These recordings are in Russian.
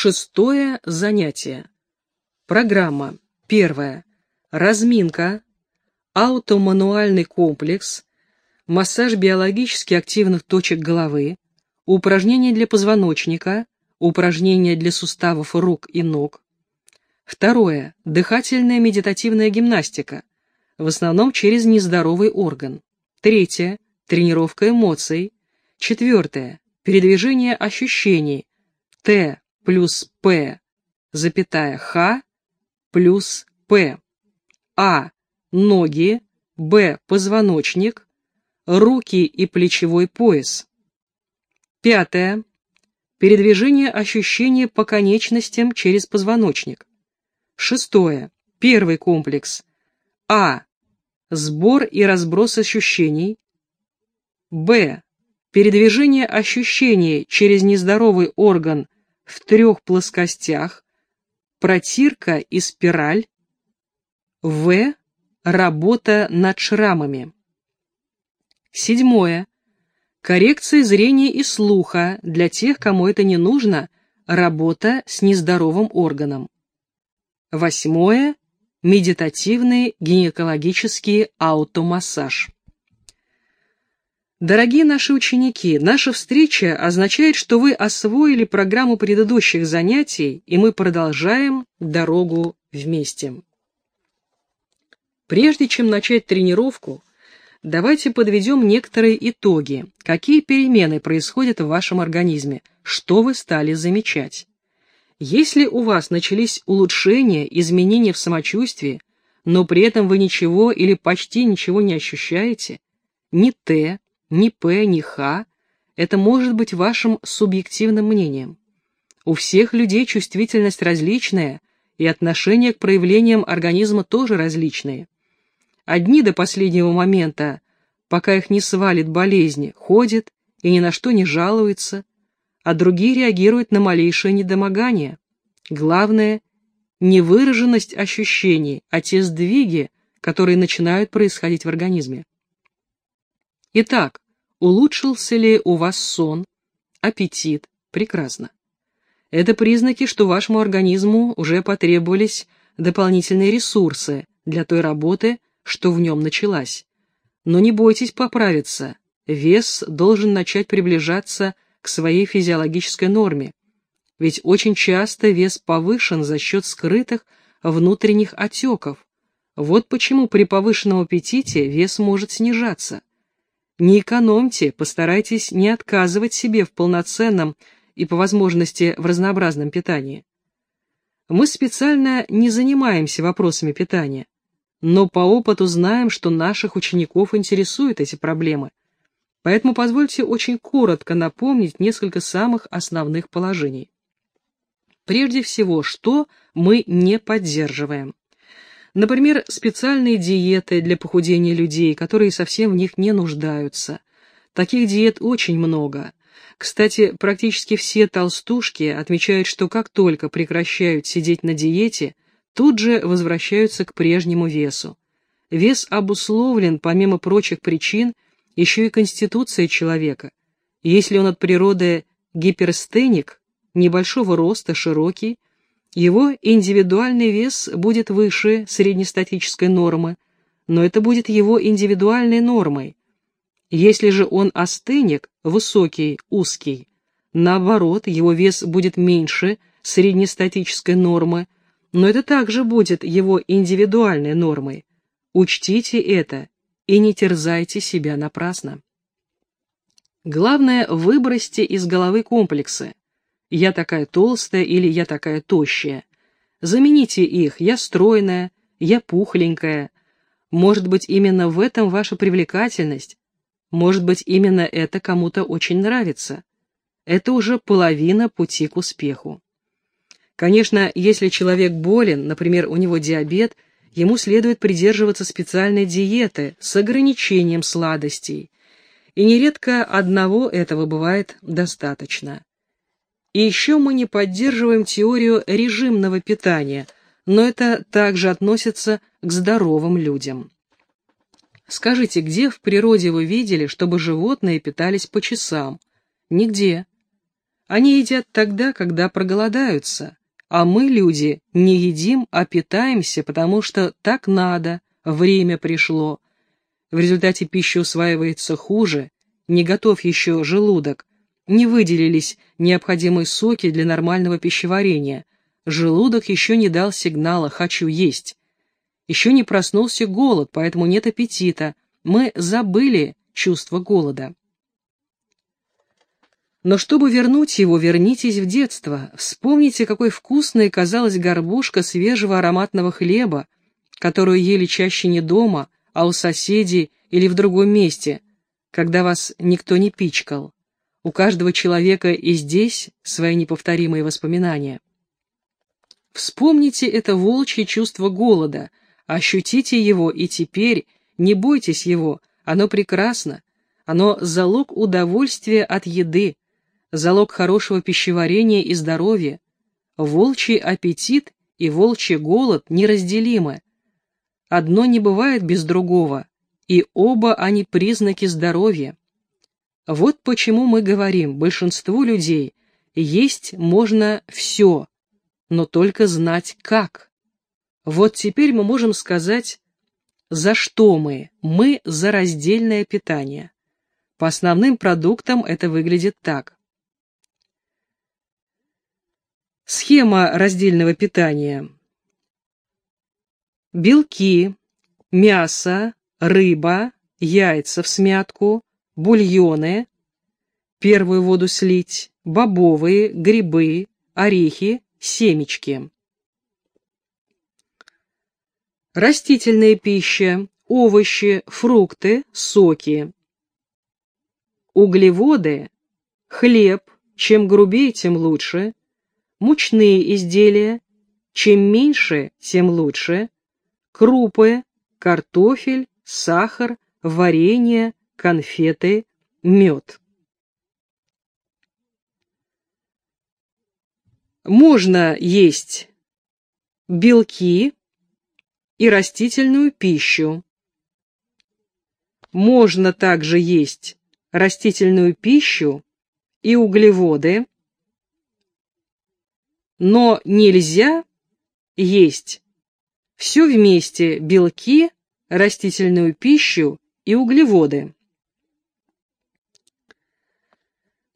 Шестое занятие. Программа. Первое. Разминка. Аутомануальный комплекс. Массаж биологически активных точек головы. Упражнения для позвоночника. Упражнения для суставов рук и ног. Второе. Дыхательная медитативная гимнастика. В основном через нездоровый орган. Третье. Тренировка эмоций. Четвертое. Передвижение ощущений. Т плюс П, запятая Х плюс П. А. Ноги. Б. Позвоночник. Руки и плечевой пояс. Пятое. Передвижение ощущения по конечностям через позвоночник. Шестое. Первый комплекс. А. Сбор и разброс ощущений. Б. Передвижение ощущений через нездоровый орган в трех плоскостях, протирка и спираль. В. Работа над шрамами. Седьмое. Коррекция зрения и слуха для тех, кому это не нужно, работа с нездоровым органом. Восьмое. Медитативный гинекологический аутомассаж. Дорогие наши ученики, наша встреча означает, что вы освоили программу предыдущих занятий, и мы продолжаем дорогу вместе. Прежде чем начать тренировку, давайте подведем некоторые итоги. Какие перемены происходят в вашем организме? Что вы стали замечать? Если у вас начались улучшения, изменения в самочувствии, но при этом вы ничего или почти ничего не ощущаете, ни Т, ни П, ни Х – это может быть вашим субъективным мнением. У всех людей чувствительность различная, и отношение к проявлениям организма тоже различные. Одни до последнего момента, пока их не свалит болезнь, ходят и ни на что не жалуются, а другие реагируют на малейшее недомогание. Главное – не выраженность ощущений, а те сдвиги, которые начинают происходить в организме. Итак, улучшился ли у вас сон, аппетит? Прекрасно. Это признаки, что вашему организму уже потребовались дополнительные ресурсы для той работы, что в нем началась. Но не бойтесь поправиться, вес должен начать приближаться к своей физиологической норме, ведь очень часто вес повышен за счет скрытых внутренних отеков. Вот почему при повышенном аппетите вес может снижаться. Не экономьте, постарайтесь не отказывать себе в полноценном и, по возможности, в разнообразном питании. Мы специально не занимаемся вопросами питания, но по опыту знаем, что наших учеников интересуют эти проблемы. Поэтому позвольте очень коротко напомнить несколько самых основных положений. Прежде всего, что мы не поддерживаем. Например, специальные диеты для похудения людей, которые совсем в них не нуждаются. Таких диет очень много. Кстати, практически все толстушки отмечают, что как только прекращают сидеть на диете, тут же возвращаются к прежнему весу. Вес обусловлен, помимо прочих причин, еще и конституцией человека. Если он от природы гиперстеник, небольшого роста, широкий, его индивидуальный вес будет выше среднестатической нормы, но это будет его индивидуальной нормой. Если же он астеник, высокий, узкий, наоборот, его вес будет меньше среднестатической нормы, но это также будет его индивидуальной нормой. Учтите это и не терзайте себя напрасно. Главное, выбросьте из головы комплексы. «Я такая толстая» или «я такая тощая». Замените их «я стройная», «я пухленькая». Может быть, именно в этом ваша привлекательность. Может быть, именно это кому-то очень нравится. Это уже половина пути к успеху. Конечно, если человек болен, например, у него диабет, ему следует придерживаться специальной диеты с ограничением сладостей. И нередко одного этого бывает достаточно. И еще мы не поддерживаем теорию режимного питания, но это также относится к здоровым людям. Скажите, где в природе вы видели, чтобы животные питались по часам? Нигде. Они едят тогда, когда проголодаются, а мы, люди, не едим, а питаемся, потому что так надо, время пришло. В результате пища усваивается хуже, не готов еще желудок, не выделились необходимые соки для нормального пищеварения, желудок еще не дал сигнала «хочу есть». Еще не проснулся голод, поэтому нет аппетита, мы забыли чувство голода. Но чтобы вернуть его, вернитесь в детство. Вспомните, какой вкусной казалась горбушка свежего ароматного хлеба, которую ели чаще не дома, а у соседей или в другом месте, когда вас никто не пичкал. У каждого человека и здесь свои неповторимые воспоминания. Вспомните это волчье чувство голода, ощутите его и теперь, не бойтесь его, оно прекрасно, оно залог удовольствия от еды, залог хорошего пищеварения и здоровья. Волчий аппетит и волчий голод неразделимы. Одно не бывает без другого, и оба они признаки здоровья. Вот почему мы говорим, большинству людей есть можно все, но только знать как. Вот теперь мы можем сказать, за что мы. Мы за раздельное питание. По основным продуктам это выглядит так. Схема раздельного питания. Белки, мясо, рыба, яйца в смятку, бульоны, первую воду слить, бобовые, грибы, орехи, семечки. Растительная пища, овощи, фрукты, соки. Углеводы, хлеб, чем грубее, тем лучше, мучные изделия, чем меньше, тем лучше, крупы, картофель, сахар, варенье, конфеты, мед. Можно есть белки и растительную пищу. Можно также есть растительную пищу и углеводы, но нельзя есть все вместе белки, растительную пищу и углеводы.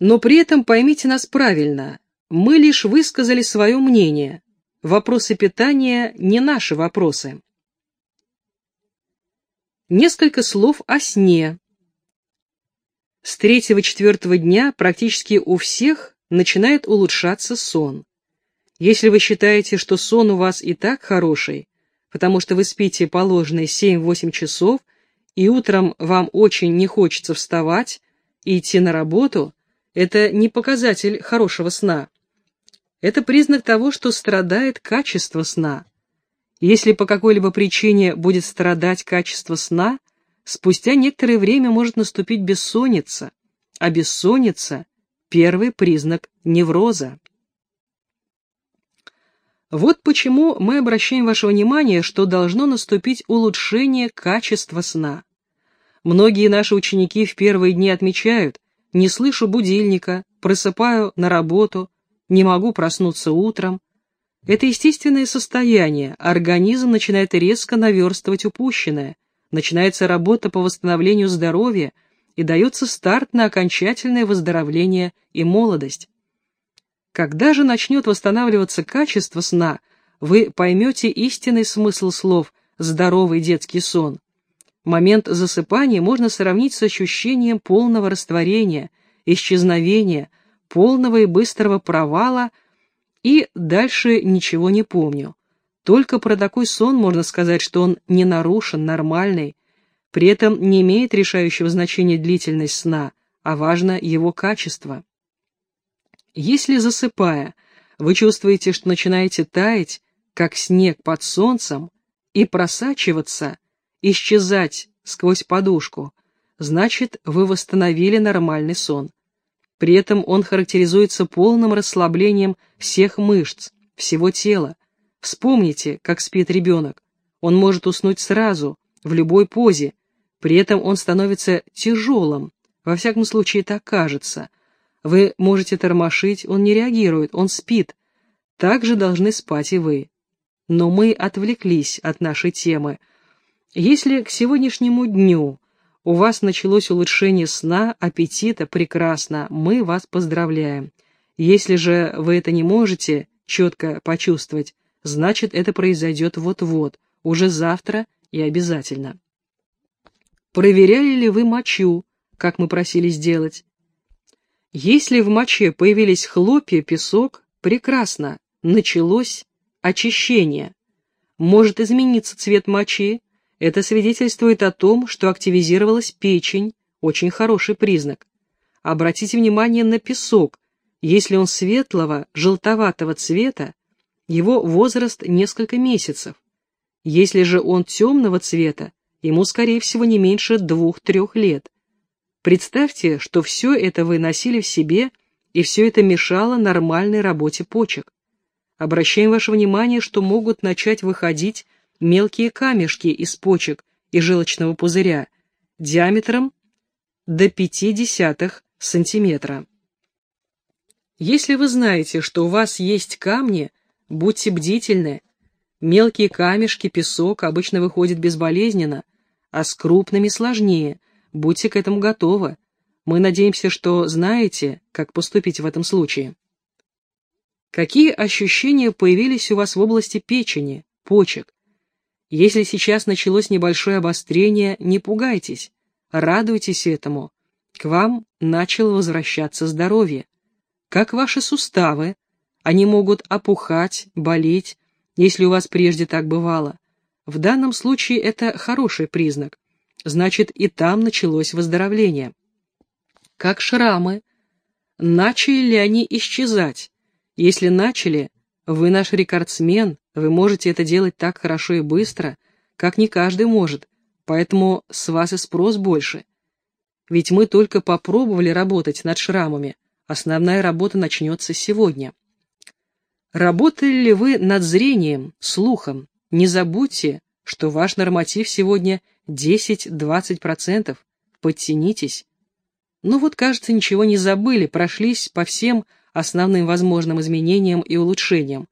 Но при этом поймите нас правильно, мы лишь высказали свое мнение, вопросы питания не наши вопросы. Несколько слов о сне. С третьего-четвертого дня практически у всех начинает улучшаться сон. Если вы считаете, что сон у вас и так хороший, потому что вы спите положенные 7-8 часов, и утром вам очень не хочется вставать и идти на работу, это не показатель хорошего сна. Это признак того, что страдает качество сна. Если по какой-либо причине будет страдать качество сна, спустя некоторое время может наступить бессонница, а бессонница – первый признак невроза. Вот почему мы обращаем ваше внимание, что должно наступить улучшение качества сна. Многие наши ученики в первые дни отмечают, не слышу будильника, просыпаю на работу, не могу проснуться утром. Это естественное состояние, организм начинает резко наверстывать упущенное, начинается работа по восстановлению здоровья и дается старт на окончательное выздоровление и молодость. Когда же начнет восстанавливаться качество сна, вы поймете истинный смысл слов «здоровый детский сон». Момент засыпания можно сравнить с ощущением полного растворения, исчезновения, полного и быстрого провала, и дальше ничего не помню. Только про такой сон можно сказать, что он не нарушен, нормальный, при этом не имеет решающего значения длительность сна, а важно его качество. Если, засыпая, вы чувствуете, что начинаете таять, как снег под солнцем, и просачиваться, исчезать сквозь подушку, значит, вы восстановили нормальный сон. При этом он характеризуется полным расслаблением всех мышц, всего тела. Вспомните, как спит ребенок. Он может уснуть сразу, в любой позе, при этом он становится тяжелым, во всяком случае так кажется – Вы можете тормошить, он не реагирует, он спит. Так же должны спать и вы. Но мы отвлеклись от нашей темы. Если к сегодняшнему дню у вас началось улучшение сна, аппетита, прекрасно, мы вас поздравляем. Если же вы это не можете четко почувствовать, значит это произойдет вот-вот, уже завтра и обязательно. Проверяли ли вы мочу, как мы просили сделать? Если в моче появились хлопья, песок, прекрасно, началось очищение. Может измениться цвет мочи, это свидетельствует о том, что активизировалась печень, очень хороший признак. Обратите внимание на песок, если он светлого, желтоватого цвета, его возраст несколько месяцев. Если же он темного цвета, ему, скорее всего, не меньше двух-трех лет. Представьте, что все это вы носили в себе, и все это мешало нормальной работе почек. Обращаем ваше внимание, что могут начать выходить мелкие камешки из почек и желчного пузыря диаметром до 0,5 сантиметра. Если вы знаете, что у вас есть камни, будьте бдительны. Мелкие камешки, песок обычно выходят безболезненно, а с крупными сложнее – Будьте к этому готовы. Мы надеемся, что знаете, как поступить в этом случае. Какие ощущения появились у вас в области печени, почек? Если сейчас началось небольшое обострение, не пугайтесь, радуйтесь этому. К вам начало возвращаться здоровье. Как ваши суставы? Они могут опухать, болеть, если у вас прежде так бывало. В данном случае это хороший признак значит и там началось выздоровление. Как шрамы. Начали ли они исчезать? Если начали, вы наш рекордсмен, вы можете это делать так хорошо и быстро, как не каждый может, поэтому с вас и спрос больше. Ведь мы только попробовали работать над шрамами, основная работа начнется сегодня. Работали ли вы над зрением, слухом? Не забудьте, что ваш норматив сегодня 10-20%. Подтянитесь. Ну вот, кажется, ничего не забыли, прошлись по всем основным возможным изменениям и улучшениям.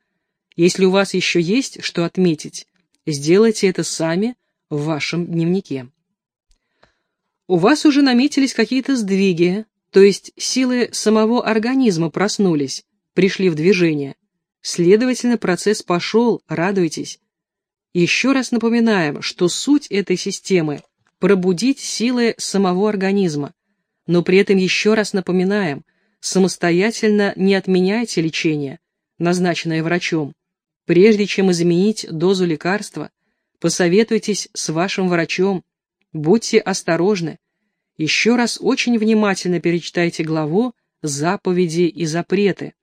Если у вас еще есть что отметить, сделайте это сами в вашем дневнике. У вас уже наметились какие-то сдвиги, то есть силы самого организма проснулись, пришли в движение. Следовательно, процесс пошел, радуйтесь. Еще раз напоминаем, что суть этой системы – пробудить силы самого организма, но при этом еще раз напоминаем, самостоятельно не отменяйте лечение, назначенное врачом. Прежде чем изменить дозу лекарства, посоветуйтесь с вашим врачом, будьте осторожны. Еще раз очень внимательно перечитайте главу «Заповеди и запреты».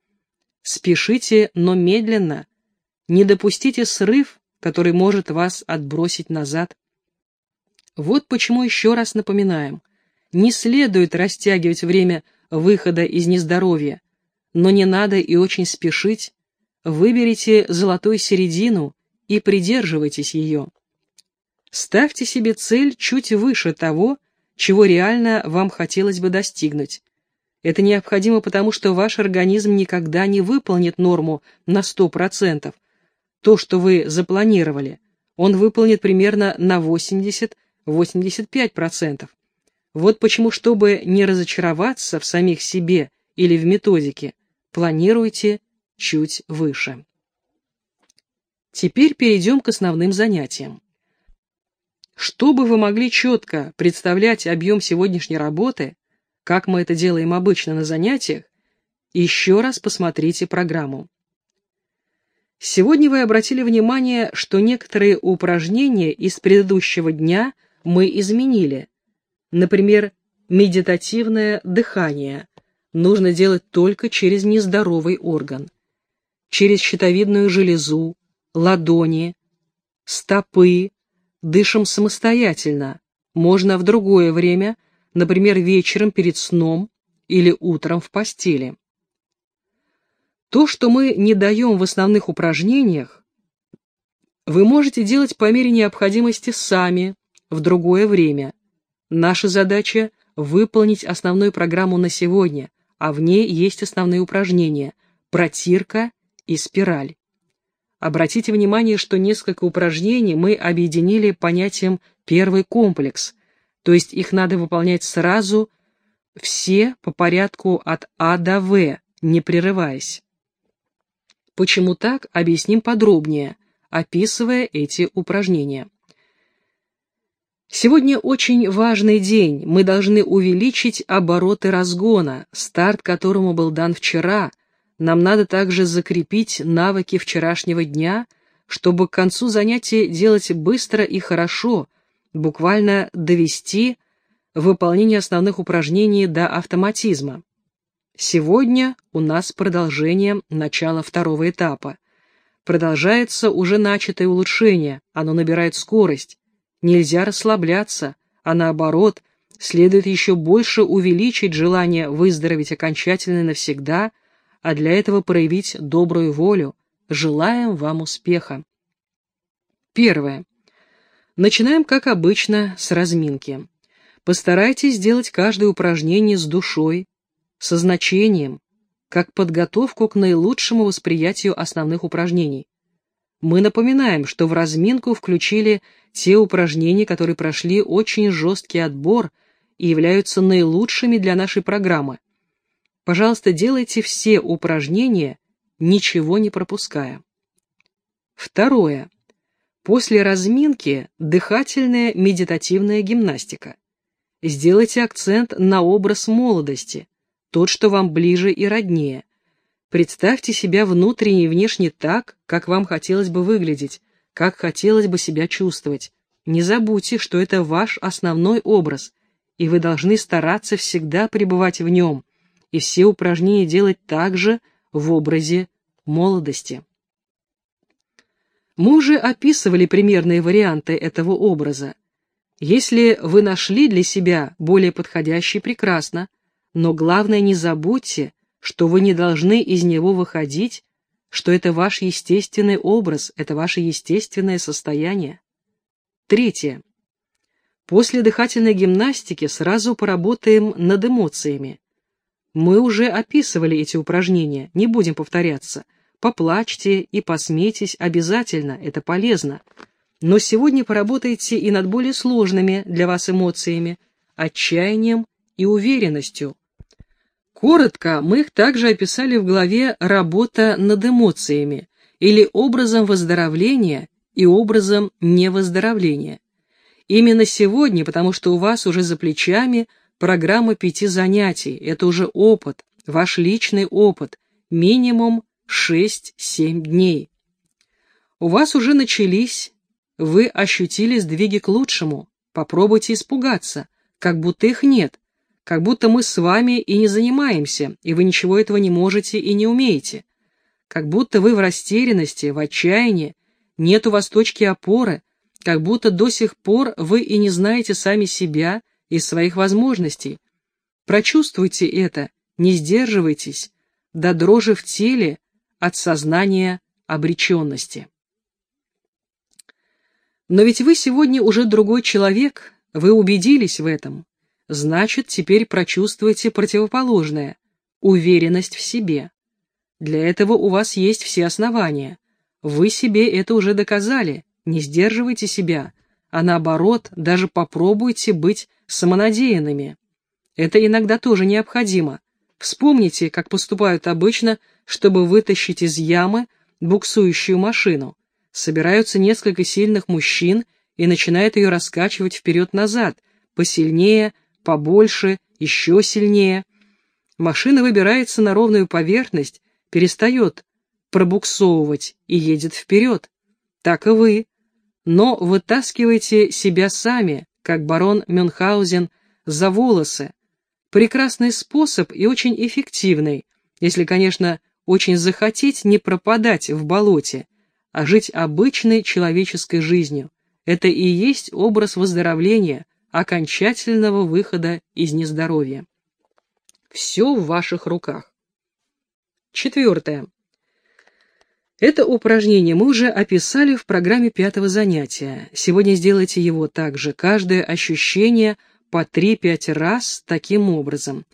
Спешите, но медленно. Не допустите срыв который может вас отбросить назад. Вот почему еще раз напоминаем, не следует растягивать время выхода из нездоровья, но не надо и очень спешить, выберите золотую середину и придерживайтесь ее. Ставьте себе цель чуть выше того, чего реально вам хотелось бы достигнуть. Это необходимо потому, что ваш организм никогда не выполнит норму на 100%, то, что вы запланировали, он выполнит примерно на 80-85%. Вот почему, чтобы не разочароваться в самих себе или в методике, планируйте чуть выше. Теперь перейдем к основным занятиям. Чтобы вы могли четко представлять объем сегодняшней работы, как мы это делаем обычно на занятиях, еще раз посмотрите программу. Сегодня вы обратили внимание, что некоторые упражнения из предыдущего дня мы изменили. Например, медитативное дыхание нужно делать только через нездоровый орган. Через щитовидную железу, ладони, стопы, дышим самостоятельно, можно в другое время, например, вечером перед сном или утром в постели. То, что мы не даем в основных упражнениях, вы можете делать по мере необходимости сами, в другое время. Наша задача – выполнить основную программу на сегодня, а в ней есть основные упражнения – протирка и спираль. Обратите внимание, что несколько упражнений мы объединили понятием «первый комплекс», то есть их надо выполнять сразу все по порядку от А до В, не прерываясь. Почему так, объясним подробнее, описывая эти упражнения. Сегодня очень важный день, мы должны увеличить обороты разгона, старт которому был дан вчера. Нам надо также закрепить навыки вчерашнего дня, чтобы к концу занятия делать быстро и хорошо, буквально довести выполнение основных упражнений до автоматизма. Сегодня у нас продолжение начала второго этапа. Продолжается уже начатое улучшение, оно набирает скорость. Нельзя расслабляться, а наоборот, следует еще больше увеличить желание выздороветь окончательно навсегда, а для этого проявить добрую волю. Желаем вам успеха. Первое. Начинаем, как обычно, с разминки. Постарайтесь сделать каждое упражнение с душой, со значением, как подготовку к наилучшему восприятию основных упражнений. Мы напоминаем, что в разминку включили те упражнения, которые прошли очень жесткий отбор и являются наилучшими для нашей программы. Пожалуйста, делайте все упражнения, ничего не пропуская. Второе. После разминки дыхательная медитативная гимнастика. Сделайте акцент на образ молодости, тот, что вам ближе и роднее. Представьте себя внутренне и внешне так, как вам хотелось бы выглядеть, как хотелось бы себя чувствовать. Не забудьте, что это ваш основной образ, и вы должны стараться всегда пребывать в нем, и все упражнения делать также в образе молодости. Мы уже описывали примерные варианты этого образа. Если вы нашли для себя более подходящий, прекрасно, но главное не забудьте, что вы не должны из него выходить, что это ваш естественный образ, это ваше естественное состояние. Третье. После дыхательной гимнастики сразу поработаем над эмоциями. Мы уже описывали эти упражнения, не будем повторяться. Поплачьте и посмейтесь обязательно, это полезно. Но сегодня поработайте и над более сложными для вас эмоциями, отчаянием и уверенностью, Коротко мы их также описали в главе «Работа над эмоциями» или образом выздоровления и образом невыздоровления. Именно сегодня, потому что у вас уже за плечами программа пяти занятий, это уже опыт, ваш личный опыт, минимум 6-7 дней. У вас уже начались, вы ощутили сдвиги к лучшему, попробуйте испугаться, как будто их нет, как будто мы с вами и не занимаемся, и вы ничего этого не можете и не умеете. Как будто вы в растерянности, в отчаянии, нет у вас точки опоры, как будто до сих пор вы и не знаете сами себя и своих возможностей. Прочувствуйте это, не сдерживайтесь, до дрожи в теле от сознания обреченности. Но ведь вы сегодня уже другой человек, вы убедились в этом. Значит, теперь прочувствуйте противоположное – уверенность в себе. Для этого у вас есть все основания. Вы себе это уже доказали, не сдерживайте себя, а наоборот, даже попробуйте быть самонадеянными. Это иногда тоже необходимо. Вспомните, как поступают обычно, чтобы вытащить из ямы буксующую машину. Собираются несколько сильных мужчин и начинают ее раскачивать вперед-назад, посильнее, побольше, еще сильнее. Машина выбирается на ровную поверхность, перестает пробуксовывать и едет вперед. Так и вы. Но вытаскивайте себя сами, как барон Мюнхгаузен, за волосы. Прекрасный способ и очень эффективный, если, конечно, очень захотеть не пропадать в болоте, а жить обычной человеческой жизнью. Это и есть образ выздоровления, окончательного выхода из нездоровья. Все в ваших руках. Четвертое. Это упражнение мы уже описали в программе пятого занятия. Сегодня сделайте его также, каждое ощущение по 3-5 раз таким образом.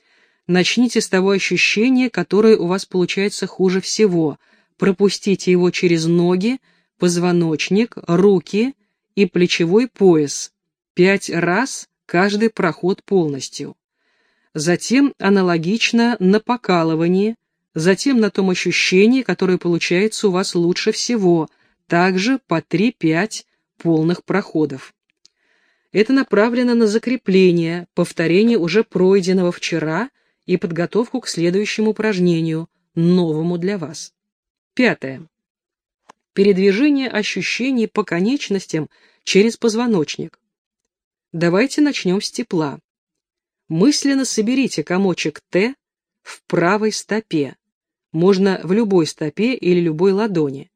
Начните с того ощущения, которое у вас получается хуже всего. Пропустите его через ноги, позвоночник, руки и плечевой пояс. Пять раз каждый проход полностью. Затем аналогично на покалывании, затем на том ощущении, которое получается у вас лучше всего, также по 3-5 полных проходов. Это направлено на закрепление, повторение уже пройденного вчера – и подготовку к следующему упражнению, новому для вас. Пятое. Передвижение ощущений по конечностям через позвоночник. Давайте начнем с тепла. Мысленно соберите комочек Т в правой стопе. Можно в любой стопе или любой ладони.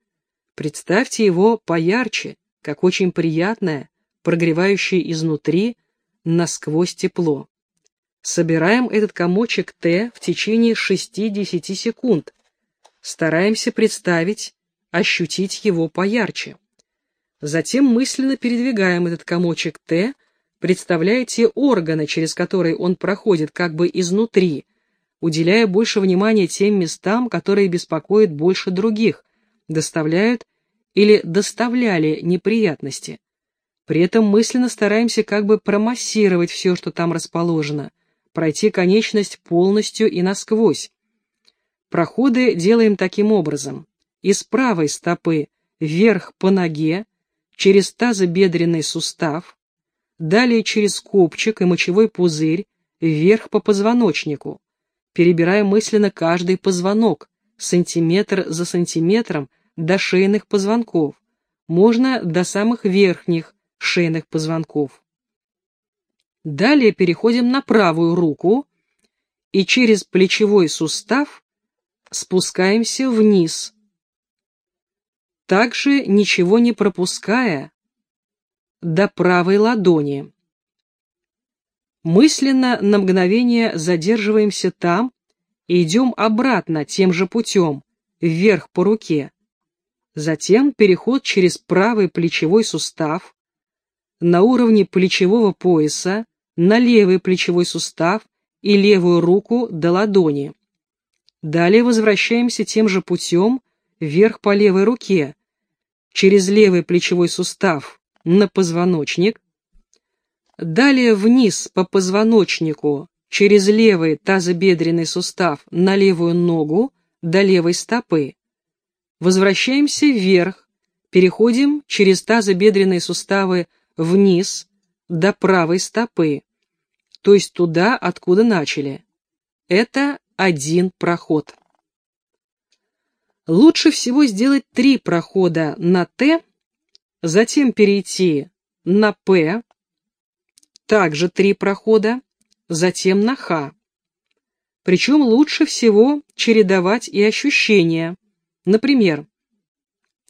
Представьте его поярче, как очень приятное, прогревающее изнутри, насквозь тепло. Собираем этот комочек Т в течение 6-10 секунд. Стараемся представить, ощутить его поярче. Затем мысленно передвигаем этот комочек Т, представляя те органы, через которые он проходит как бы изнутри, уделяя больше внимания тем местам, которые беспокоят больше других, доставляют или доставляли неприятности. При этом мысленно стараемся как бы промассировать все, что там расположено, пройти конечность полностью и насквозь. Проходы делаем таким образом. Из правой стопы вверх по ноге, через тазобедренный сустав, далее через копчик и мочевой пузырь, вверх по позвоночнику, перебирая мысленно каждый позвонок, сантиметр за сантиметром до шейных позвонков, можно до самых верхних шейных позвонков. Далее переходим на правую руку и через плечевой сустав спускаемся вниз, также ничего не пропуская до правой ладони. Мысленно на мгновение задерживаемся там и идем обратно тем же путем, вверх по руке. Затем переход через правый плечевой сустав на уровне плечевого пояса, на левый плечевой сустав и левую руку до ладони. Далее возвращаемся тем же путем вверх по левой руке, через левый плечевой сустав на позвоночник, далее вниз по позвоночнику через левый тазобедренный сустав на левую ногу до левой стопы. Возвращаемся вверх, переходим через тазобедренные суставы вниз до правой стопы то есть туда, откуда начали. Это один проход. Лучше всего сделать три прохода на Т, затем перейти на П, также три прохода, затем на Х. Причем лучше всего чередовать и ощущения. Например,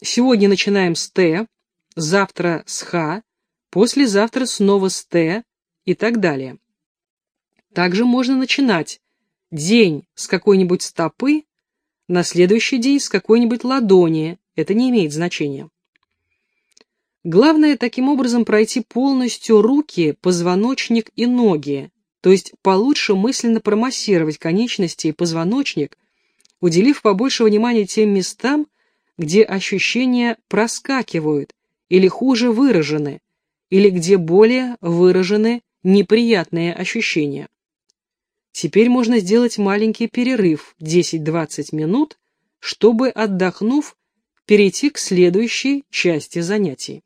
сегодня начинаем с Т, завтра с Х, послезавтра снова с Т и так далее. Также можно начинать день с какой-нибудь стопы, на следующий день с какой-нибудь ладони, это не имеет значения. Главное таким образом пройти полностью руки, позвоночник и ноги, то есть получше мысленно промассировать конечности и позвоночник, уделив побольше внимания тем местам, где ощущения проскакивают или хуже выражены, или где более выражены неприятные ощущения. Теперь можно сделать маленький перерыв 10-20 минут, чтобы, отдохнув, перейти к следующей части занятий.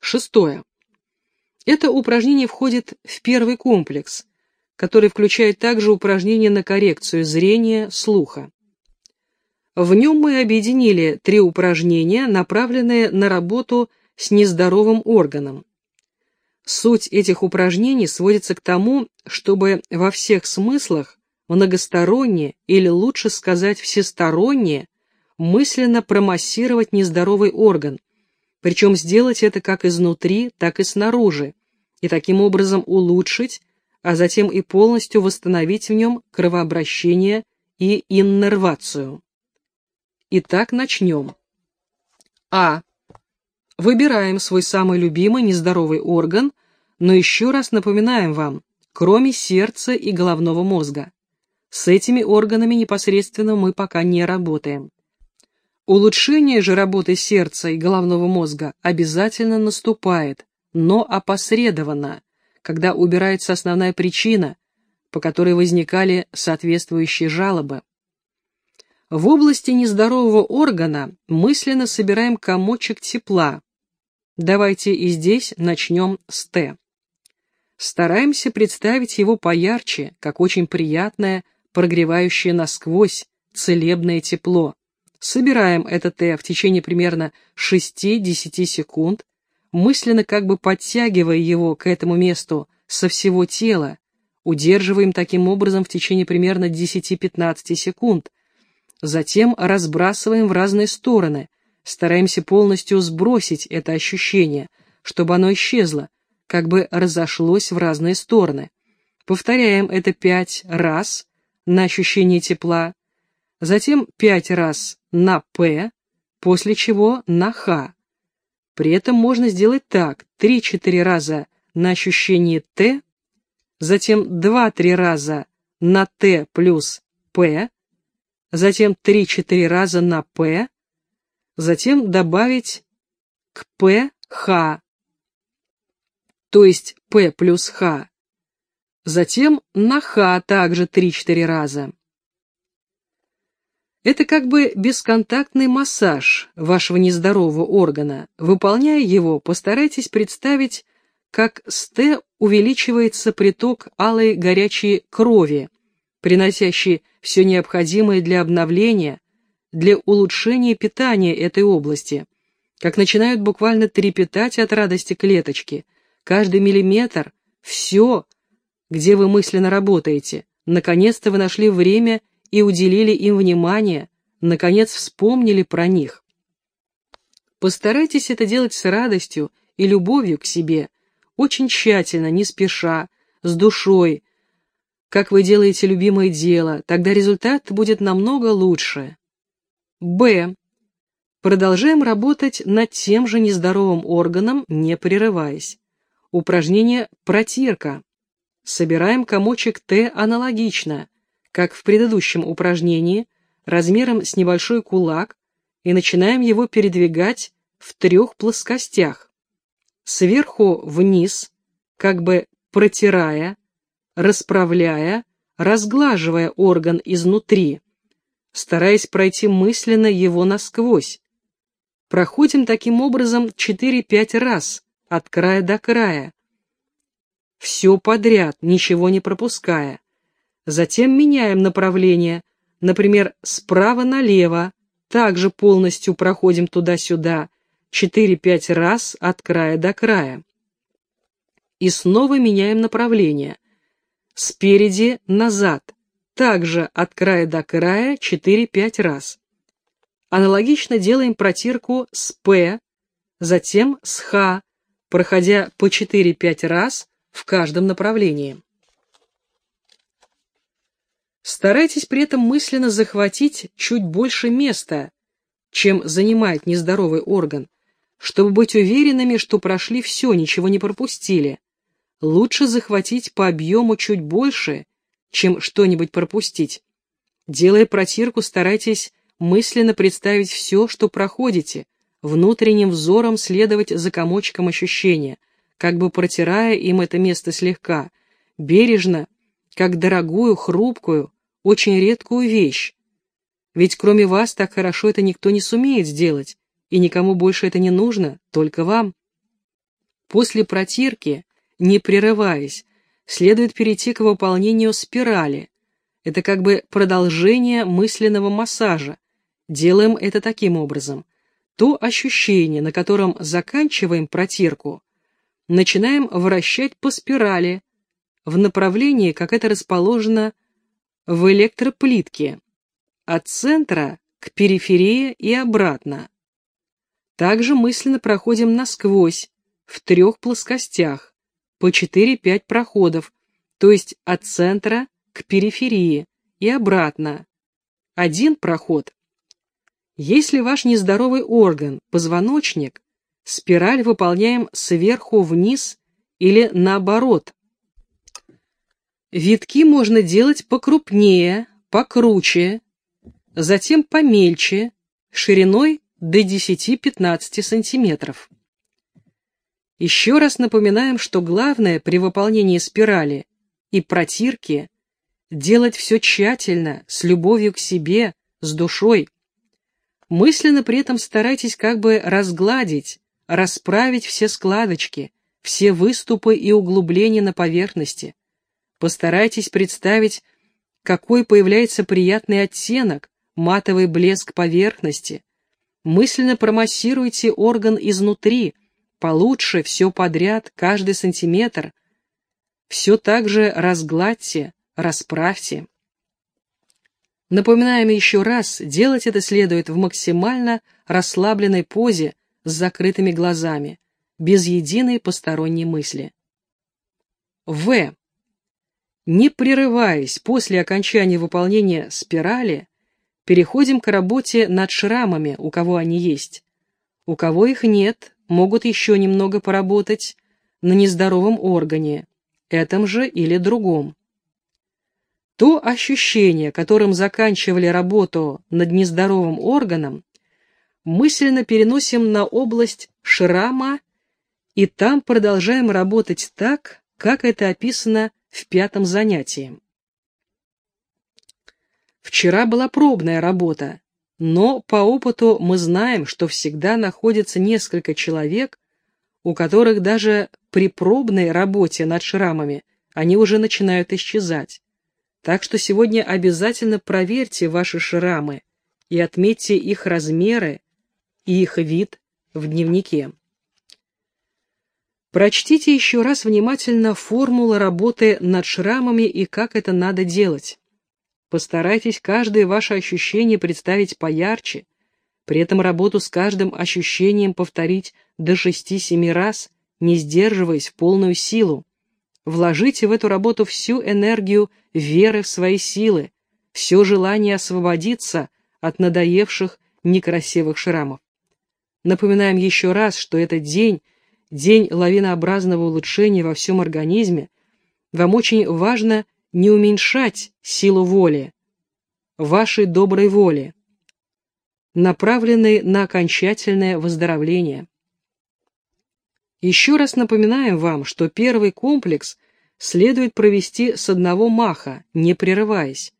Шестое. Это упражнение входит в первый комплекс, который включает также упражнения на коррекцию зрения, слуха. В нем мы объединили три упражнения, направленные на работу с нездоровым органом. Суть этих упражнений сводится к тому, чтобы во всех смыслах многосторонне или лучше сказать всесторонне мысленно промассировать нездоровый орган, причем сделать это как изнутри, так и снаружи, и таким образом улучшить, а затем и полностью восстановить в нем кровообращение и иннервацию. Итак, начнем. А. Выбираем свой самый любимый нездоровый орган, но еще раз напоминаем вам, кроме сердца и головного мозга. С этими органами непосредственно мы пока не работаем. Улучшение же работы сердца и головного мозга обязательно наступает, но опосредованно, когда убирается основная причина, по которой возникали соответствующие жалобы. В области нездорового органа мысленно собираем комочек тепла. Давайте и здесь начнем с Т. Стараемся представить его поярче, как очень приятное, прогревающее насквозь, целебное тепло. Собираем это Т в течение примерно 6-10 секунд, мысленно как бы подтягивая его к этому месту со всего тела, удерживаем таким образом в течение примерно 10-15 секунд, затем разбрасываем в разные стороны, стараемся полностью сбросить это ощущение, чтобы оно исчезло, как бы разошлось в разные стороны. Повторяем это пять раз на ощущение тепла, затем пять раз на П, после чего на Х. При этом можно сделать так, 3-4 раза на ощущение Т, затем 2-3 раза на Т плюс П, затем 3-4 раза на П, затем добавить к П Х, то есть П плюс Х, затем на Х также 3-4 раза. Это как бы бесконтактный массаж вашего нездорового органа. Выполняя его, постарайтесь представить, как с Т увеличивается приток алой горячей крови, приносящей все необходимое для обновления, для улучшения питания этой области, как начинают буквально трепетать от радости клеточки, каждый миллиметр, все, где вы мысленно работаете, наконец-то вы нашли время и уделили им внимание, наконец вспомнили про них. Постарайтесь это делать с радостью и любовью к себе, очень тщательно, не спеша, с душой, как вы делаете любимое дело, тогда результат будет намного лучше. Б. Продолжаем работать над тем же нездоровым органом, не прерываясь. Упражнение «Протирка». Собираем комочек Т аналогично – как в предыдущем упражнении, размером с небольшой кулак, и начинаем его передвигать в трех плоскостях. Сверху вниз, как бы протирая, расправляя, разглаживая орган изнутри, стараясь пройти мысленно его насквозь. Проходим таким образом 4-5 раз, от края до края. Все подряд, ничего не пропуская. Затем меняем направление, например, справа налево, также полностью проходим туда-сюда, 4-5 раз от края до края. И снова меняем направление. Спереди назад, также от края до края 4-5 раз. Аналогично делаем протирку с П, затем с Х, проходя по 4-5 раз в каждом направлении. Старайтесь при этом мысленно захватить чуть больше места, чем занимает нездоровый орган, чтобы быть уверенными, что прошли все, ничего не пропустили. Лучше захватить по объему чуть больше, чем что-нибудь пропустить. Делая протирку, старайтесь мысленно представить все, что проходите, внутренним взором следовать за комочком ощущения, как бы протирая им это место слегка, бережно, как дорогую, хрупкую, очень редкую вещь. Ведь кроме вас так хорошо это никто не сумеет сделать, и никому больше это не нужно, только вам. После протирки, не прерываясь, следует перейти к выполнению спирали. Это как бы продолжение мысленного массажа. Делаем это таким образом. То ощущение, на котором заканчиваем протирку, начинаем вращать по спирали, в направлении, как это расположено в электроплитке, от центра к периферии и обратно. Также мысленно проходим насквозь, в трех плоскостях, по 4-5 проходов, то есть от центра к периферии и обратно. Один проход. Если ваш нездоровый орган – позвоночник, спираль выполняем сверху вниз или наоборот, Витки можно делать покрупнее, покруче, затем помельче, шириной до 10-15 сантиметров. Еще раз напоминаем, что главное при выполнении спирали и протирки делать все тщательно, с любовью к себе, с душой. Мысленно при этом старайтесь как бы разгладить, расправить все складочки, все выступы и углубления на поверхности. Постарайтесь представить, какой появляется приятный оттенок, матовый блеск поверхности. Мысленно промассируйте орган изнутри, получше, все подряд, каждый сантиметр. Все так же разгладьте, расправьте. Напоминаем еще раз, делать это следует в максимально расслабленной позе с закрытыми глазами, без единой посторонней мысли. В. Не прерываясь после окончания выполнения спирали, переходим к работе над шрамами, у кого они есть. У кого их нет, могут еще немного поработать на нездоровом органе, этом же или другом. То ощущение, которым заканчивали работу над нездоровым органом, мысленно переносим на область шрама и там продолжаем работать так, как это описано в пятом занятии. Вчера была пробная работа, но по опыту мы знаем, что всегда находится несколько человек, у которых даже при пробной работе над шрамами они уже начинают исчезать. Так что сегодня обязательно проверьте ваши шрамы и отметьте их размеры и их вид в дневнике. Прочтите еще раз внимательно формулы работы над шрамами и как это надо делать. Постарайтесь каждое ваше ощущение представить поярче, при этом работу с каждым ощущением повторить до шести-семи раз, не сдерживаясь в полную силу. Вложите в эту работу всю энергию веры в свои силы, все желание освободиться от надоевших некрасивых шрамов. Напоминаем еще раз, что этот день день лавинообразного улучшения во всем организме, вам очень важно не уменьшать силу воли, вашей доброй воли, направленной на окончательное выздоровление. Еще раз напоминаем вам, что первый комплекс следует провести с одного маха, не прерываясь.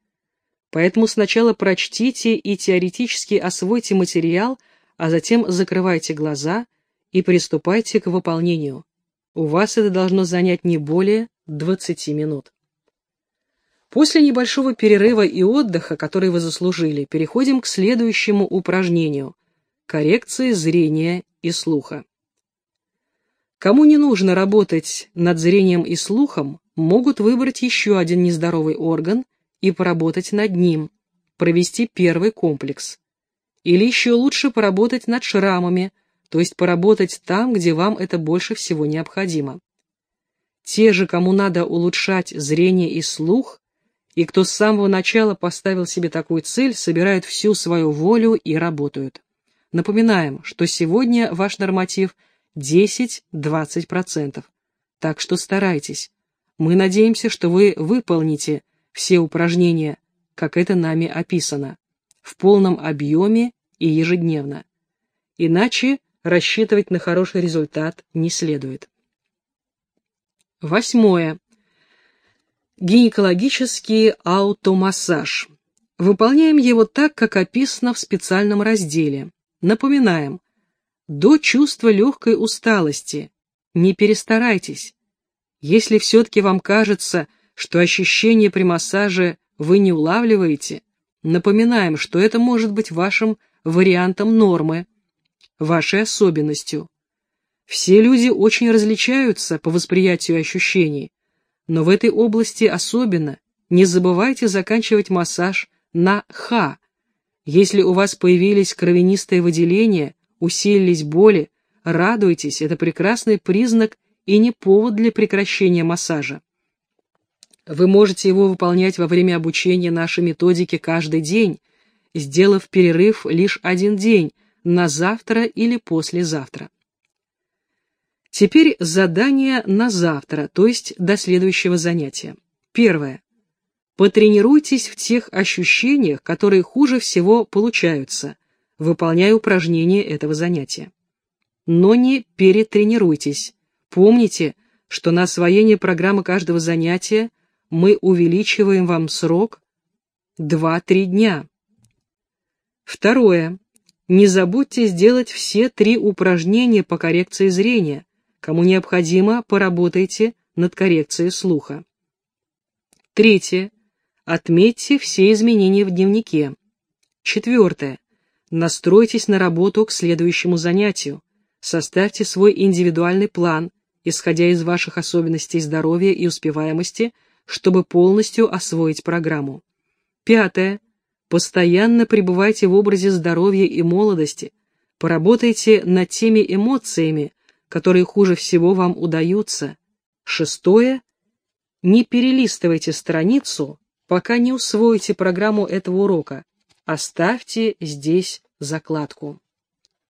Поэтому сначала прочтите и теоретически освойте материал, а затем закрывайте глаза – и приступайте к выполнению. У вас это должно занять не более 20 минут. После небольшого перерыва и отдыха, который вы заслужили, переходим к следующему упражнению – коррекции зрения и слуха. Кому не нужно работать над зрением и слухом, могут выбрать еще один нездоровый орган и поработать над ним, провести первый комплекс. Или еще лучше поработать над шрамами, то есть поработать там, где вам это больше всего необходимо. Те же, кому надо улучшать зрение и слух, и кто с самого начала поставил себе такую цель, собирают всю свою волю и работают. Напоминаем, что сегодня ваш норматив 10-20%, так что старайтесь. Мы надеемся, что вы выполните все упражнения, как это нами описано, в полном объеме и ежедневно. Иначе рассчитывать на хороший результат не следует. Восьмое. Гинекологический аутомассаж. Выполняем его так, как описано в специальном разделе. Напоминаем, до чувства легкой усталости. Не перестарайтесь. Если все-таки вам кажется, что ощущение при массаже вы не улавливаете, напоминаем, что это может быть вашим вариантом нормы, вашей особенностью. Все люди очень различаются по восприятию ощущений, но в этой области особенно не забывайте заканчивать массаж на «х». Если у вас появились кровянистые выделения, усилились боли, радуйтесь, это прекрасный признак и не повод для прекращения массажа. Вы можете его выполнять во время обучения нашей методике каждый день, сделав перерыв лишь один день, на завтра или послезавтра. Теперь задание на завтра, то есть до следующего занятия. Первое. Потренируйтесь в тех ощущениях, которые хуже всего получаются, выполняя упражнения этого занятия. Но не перетренируйтесь. Помните, что на освоение программы каждого занятия мы увеличиваем вам срок 2-3 дня. Второе. Не забудьте сделать все три упражнения по коррекции зрения. Кому необходимо, поработайте над коррекцией слуха. Третье. Отметьте все изменения в дневнике. Четвертое. Настройтесь на работу к следующему занятию. Составьте свой индивидуальный план, исходя из ваших особенностей здоровья и успеваемости, чтобы полностью освоить программу. Пятое. Постоянно пребывайте в образе здоровья и молодости. Поработайте над теми эмоциями, которые хуже всего вам удаются. Шестое. Не перелистывайте страницу, пока не усвоите программу этого урока. Оставьте здесь закладку.